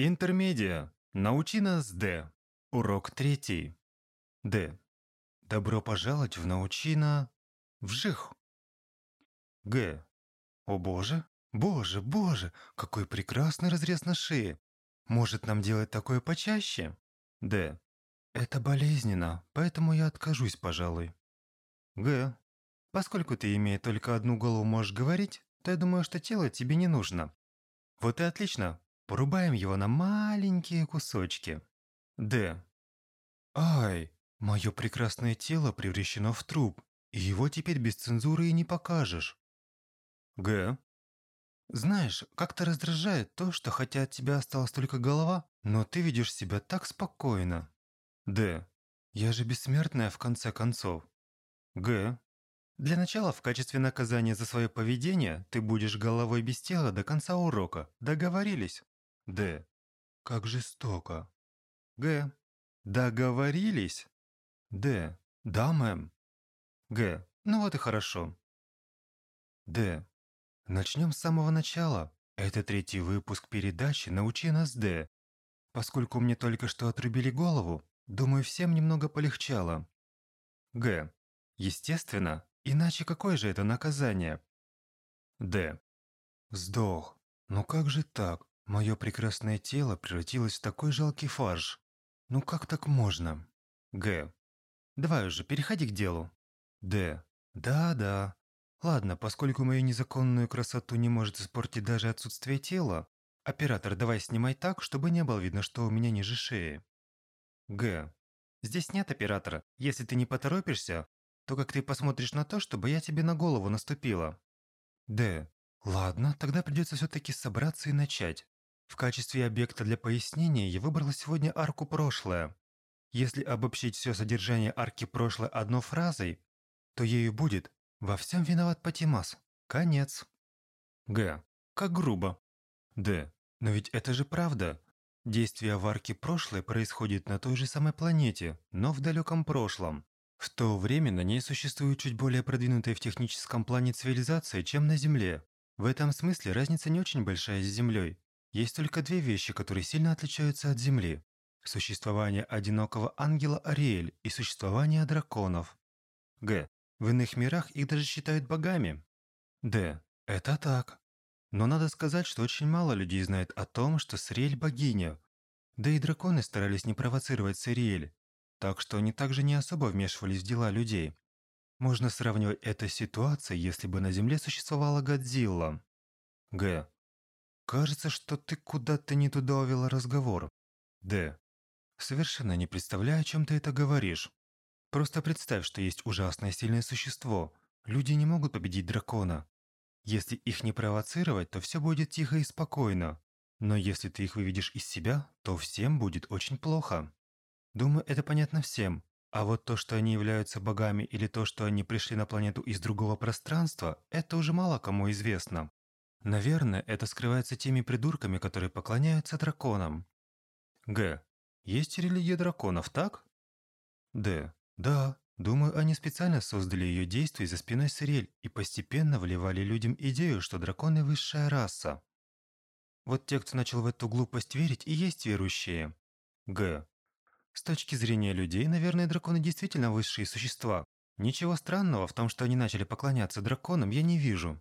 Интермедиа. Научи нас, Д. Урок третий. Д. Добро пожаловать в научина... Вжих. Г. О боже, боже, боже, какой прекрасный разрез на шее. Может нам делать такое почаще? Д. Это болезненно, поэтому я откажусь, пожалуй. Г. Поскольку ты, имея только одну голову, можешь говорить, то я думаю, что тело тебе не нужно. Вот и отлично. Порубаем его на маленькие кусочки. Д. Ай, мое прекрасное тело превращено в труп, и его теперь без цензуры и не покажешь. Г. Знаешь, как-то раздражает то, что хотя от тебя осталась только голова, но ты ведешь себя так спокойно. Д. Я же бессмертная в конце концов. Г. Для начала, в качестве наказания за свое поведение, ты будешь головой без тела до конца урока. Договорились? Д. Как жестоко. Г. Договорились? Д. Да, мэм. Г. Ну вот и хорошо. Д. Начнем с самого начала. Это третий выпуск передачи «Научи нас, Д». Поскольку мне только что отрубили голову, думаю, всем немного полегчало. Г. Естественно, иначе какое же это наказание? Д. Сдох. Ну как же так? Мое прекрасное тело превратилось в такой жалкий фарш. Ну как так можно? Г. Давай уже, переходи к делу. Д. Да-да. Ладно, поскольку мою незаконную красоту не может испортить даже отсутствие тела, оператор, давай снимай так, чтобы не было видно, что у меня ниже шеи. Г. Здесь нет оператора. Если ты не поторопишься, то как ты посмотришь на то, чтобы я тебе на голову наступила? Д. Ладно, тогда придется все-таки собраться и начать. В качестве объекта для пояснения я выбрала сегодня арку «Прошлое». Если обобщить все содержание арки «Прошлое» одной фразой, то ею будет «Во всем виноват Патимас». Конец. Г. Как грубо. Д. Но ведь это же правда. Действие в арке «Прошлое» происходит на той же самой планете, но в далеком прошлом. В то время на ней существует чуть более продвинутая в техническом плане цивилизация, чем на Земле. В этом смысле разница не очень большая с Землей. Есть только две вещи, которые сильно отличаются от Земли. Существование одинокого ангела Ариэль и существование драконов. Г. В иных мирах их даже считают богами. Д. Это так. Но надо сказать, что очень мало людей знает о том, что Сриэль – богиня. Да и драконы старались не провоцировать Сириэль, так что они также не особо вмешивались в дела людей. Можно сравнивать это с ситуацией, если бы на Земле существовала Годзилла. Г. Кажется, что ты куда-то не туда увела разговор. Д. Совершенно не представляю, о чем ты это говоришь. Просто представь, что есть ужасное сильное существо. Люди не могут победить дракона. Если их не провоцировать, то все будет тихо и спокойно. Но если ты их выведешь из себя, то всем будет очень плохо. Думаю, это понятно всем. А вот то, что они являются богами или то, что они пришли на планету из другого пространства, это уже мало кому известно. Наверное, это скрывается теми придурками, которые поклоняются драконам. Г. Есть религия драконов, так? Д. Да. Думаю, они специально создали ее действия за спиной Сирель и постепенно вливали людям идею, что драконы – высшая раса. Вот те, кто начал в эту глупость верить, и есть верующие. Г. С точки зрения людей, наверное, драконы действительно высшие существа. Ничего странного в том, что они начали поклоняться драконам, я не вижу.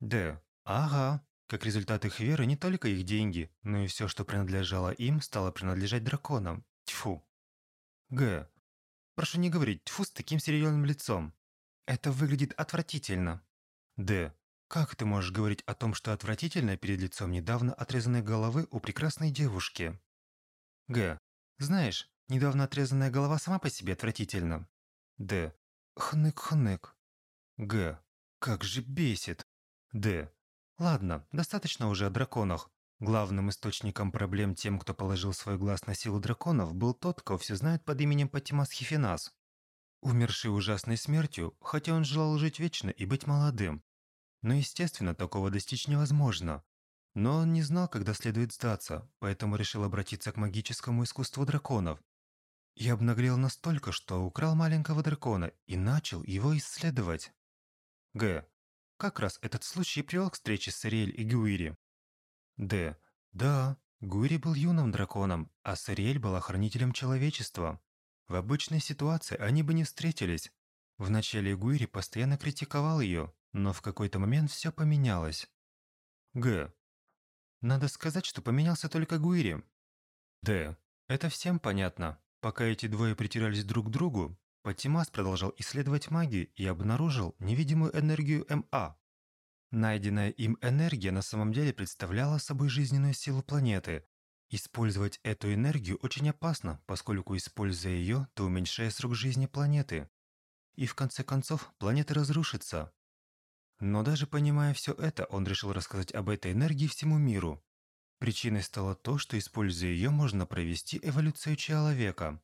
Д. Ага. Как результат их веры, не только их деньги, но и все, что принадлежало им, стало принадлежать драконам. Тьфу. Г. Прошу не говорить «тьфу» с таким серьезным лицом. Это выглядит отвратительно. Д. Как ты можешь говорить о том, что отвратительно перед лицом недавно отрезанной головы у прекрасной девушки? Г. Знаешь, недавно отрезанная голова сама по себе отвратительна. Д. Хнык-хнык. Г. Как же бесит. Д. Ладно, достаточно уже о драконах. Главным источником проблем тем, кто положил свой глаз на силу драконов, был тот, кого все знают под именем Патимас Хифинас. Умерший ужасной смертью, хотя он желал жить вечно и быть молодым. Но, естественно, такого достичь невозможно. Но он не знал, когда следует сдаться, поэтому решил обратиться к магическому искусству драконов. И обнаглел настолько, что украл маленького дракона и начал его исследовать. Г. Как раз этот случай привел к встрече с Ариэль и Гюири. Д. Да, Гури был юным драконом, а Сариэль была хранителем человечества. В обычной ситуации они бы не встретились. Вначале Гури постоянно критиковал ее, но в какой-то момент все поменялось. Г. Надо сказать, что поменялся только Гуири. Д. Это всем понятно. Пока эти двое притирались друг к другу, Патимас продолжал исследовать магию и обнаружил невидимую энергию МА. Найденная им энергия на самом деле представляла собой жизненную силу планеты. Использовать эту энергию очень опасно, поскольку, используя ее, ты уменьшаешь срок жизни планеты. И в конце концов, планета разрушится. Но даже понимая все это, он решил рассказать об этой энергии всему миру. Причиной стало то, что, используя ее, можно провести эволюцию человека.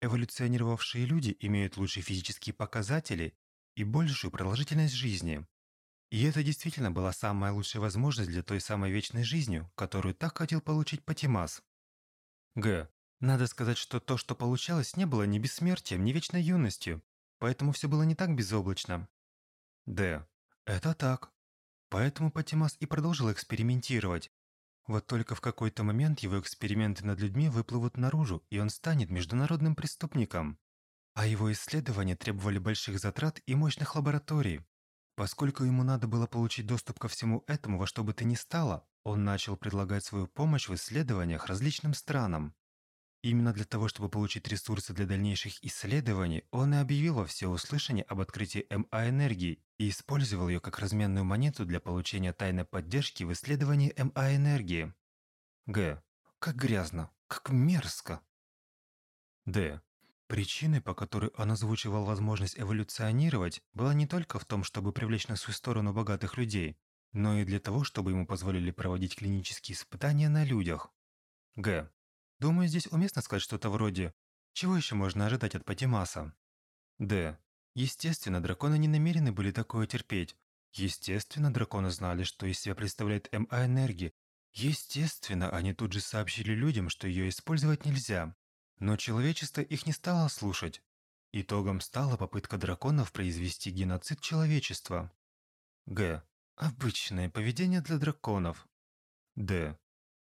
Эволюционировавшие люди имеют лучшие физические показатели и большую продолжительность жизни. И это действительно была самая лучшая возможность для той самой вечной жизни, которую так хотел получить Патимас. Г. Надо сказать, что то, что получалось, не было ни бессмертием, ни вечной юностью, поэтому все было не так безоблачно. Д. Это так. Поэтому Патимас и продолжил экспериментировать. Вот только в какой-то момент его эксперименты над людьми выплывут наружу, и он станет международным преступником. А его исследования требовали больших затрат и мощных лабораторий. Поскольку ему надо было получить доступ ко всему этому во что бы то ни стало, он начал предлагать свою помощь в исследованиях различным странам. Именно для того, чтобы получить ресурсы для дальнейших исследований, он и объявил во всеуслышание об открытии МА-энергии и использовал ее как разменную монету для получения тайной поддержки в исследовании МА-энергии. Г. Как грязно, как мерзко. Д. Причиной, по которой он озвучивал возможность эволюционировать, была не только в том, чтобы привлечь на свою сторону богатых людей, но и для того, чтобы ему позволили проводить клинические испытания на людях. Г. Думаю, здесь уместно сказать что-то вроде «Чего еще можно ожидать от Патимаса?» Д. Естественно, драконы не намерены были такое терпеть. Естественно, драконы знали, что из себя представляет МА-энергия. Естественно, они тут же сообщили людям, что ее использовать нельзя. Но человечество их не стало слушать. Итогом стала попытка драконов произвести геноцид человечества. Г. Обычное поведение для драконов. Д.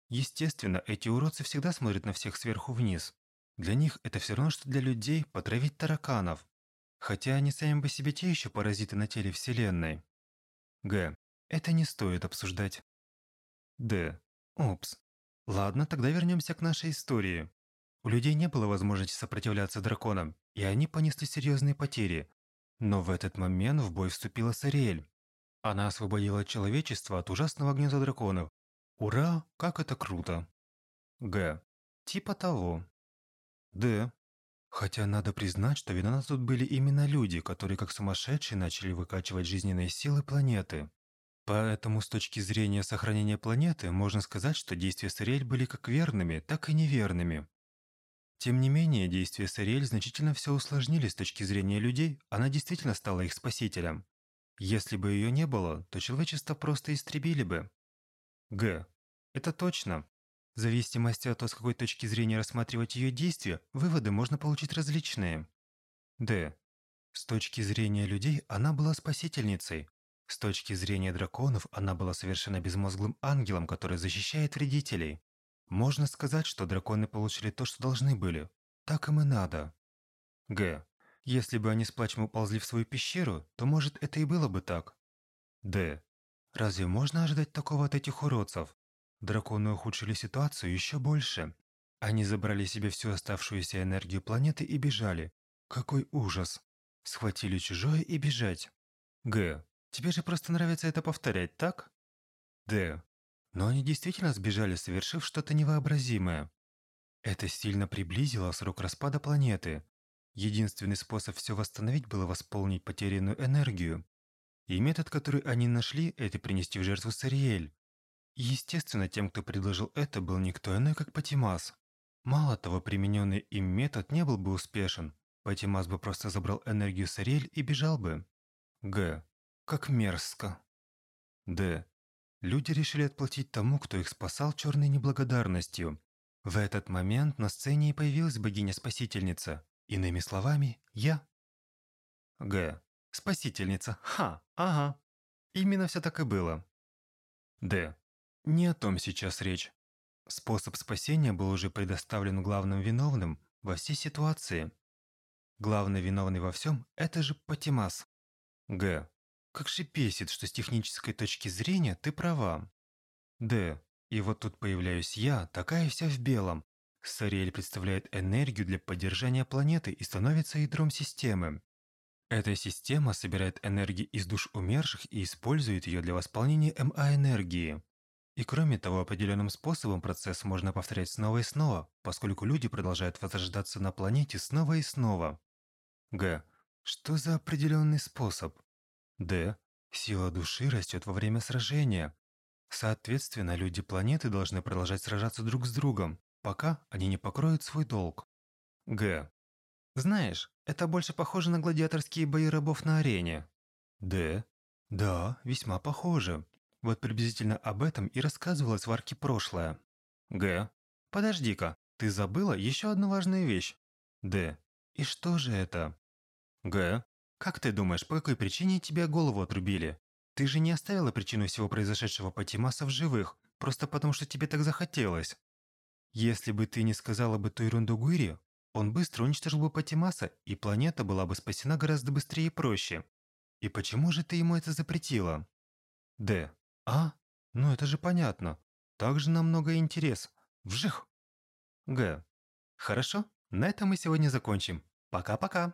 Естественно, эти уродцы всегда смотрят на всех сверху вниз. Для них это все равно, что для людей потравить тараканов. Хотя они сами по себе те еще паразиты на теле Вселенной. Г. Это не стоит обсуждать. Д. Опс. Ладно, тогда вернемся к нашей истории. У людей не было возможности сопротивляться драконам, и они понесли серьезные потери. Но в этот момент в бой вступила Сариэль. Она освободила человечество от ужасного гнезда драконов Ура, как это круто. Г. Типа того. Д. Хотя надо признать, что виноваты тут были именно люди, которые как сумасшедшие начали выкачивать жизненные силы планеты. Поэтому с точки зрения сохранения планеты, можно сказать, что действия Сариэль были как верными, так и неверными. Тем не менее, действия Сариэль значительно все усложнили с точки зрения людей, она действительно стала их спасителем. Если бы ее не было, то человечество просто истребили бы. Г. Это точно. В зависимости от того, с какой точки зрения рассматривать ее действия, выводы можно получить различные. Д. С точки зрения людей она была спасительницей. С точки зрения драконов она была совершенно безмозглым ангелом, который защищает вредителей. Можно сказать, что драконы получили то, что должны были. Так им и надо. Г. Если бы они с плачем уползли в свою пещеру, то, может, это и было бы так. Д. Разве можно ожидать такого от этих уродцев? Драконы ухудшили ситуацию еще больше. Они забрали себе всю оставшуюся энергию планеты и бежали. Какой ужас. Схватили чужое и бежать. Г. Тебе же просто нравится это повторять, так? Д. Но они действительно сбежали, совершив что-то невообразимое. Это сильно приблизило срок распада планеты. Единственный способ все восстановить было восполнить потерянную энергию. И метод, который они нашли, это принести в жертву Сариэль. Естественно, тем, кто предложил это, был никто иной, как Патимас. Мало того, примененный им метод не был бы успешен. Патимас бы просто забрал энергию Сариэль и бежал бы. Г. Как мерзко. Д. Люди решили отплатить тому, кто их спасал черной неблагодарностью. В этот момент на сцене и появилась богиня-спасительница. Иными словами, я. Г. Спасительница. Ха, ага. Именно все так и было. Д. Не о том сейчас речь. Способ спасения был уже предоставлен главным виновным во всей ситуации. Главный виновный во всем – это же Патимас. Г. Как же бесит, что с технической точки зрения ты права. Д. И вот тут появляюсь я, такая вся в белом. Сариэль представляет энергию для поддержания планеты и становится ядром системы. Эта система собирает энергию из душ умерших и использует ее для восполнения МА-энергии. И кроме того, определенным способом процесс можно повторять снова и снова, поскольку люди продолжают возрождаться на планете снова и снова. Г. Что за определенный способ? Д. Сила души растет во время сражения. Соответственно, люди планеты должны продолжать сражаться друг с другом, пока они не покроют свой долг. Г. Знаешь, это больше похоже на гладиаторские бои рабов на арене. Д. Да, весьма похоже. Вот приблизительно об этом и рассказывалось в арке прошлое. Г. Подожди-ка, ты забыла еще одну важную вещь. Д. И что же это? Г. Как ты думаешь, по какой причине тебе голову отрубили? Ты же не оставила причину всего произошедшего по Тимаса в живых, просто потому что тебе так захотелось. Если бы ты не сказала бы ту ерунду Гуири, он быстро уничтожил бы Патимаса, и планета была бы спасена гораздо быстрее и проще. И почему же ты ему это запретила? Д. А? Ну это же понятно. Также намного интерес. Вжих. Г. Хорошо, на этом мы сегодня закончим. Пока-пока.